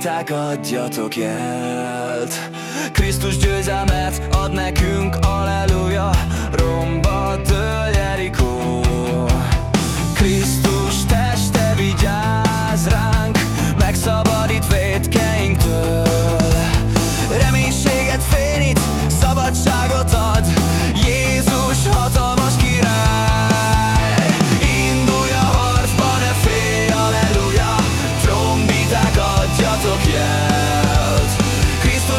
trombiták adjatok jelt. Krisztus győzelmet ad nekünk, Alleluja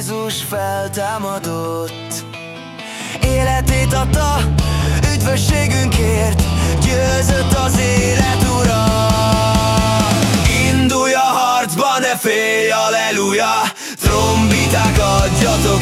Jézus feltámadott. Életét adta üdvösségünkért Győzött az élet ura. Indulj a harcba, ne félj, aleluja Trombiták adjatok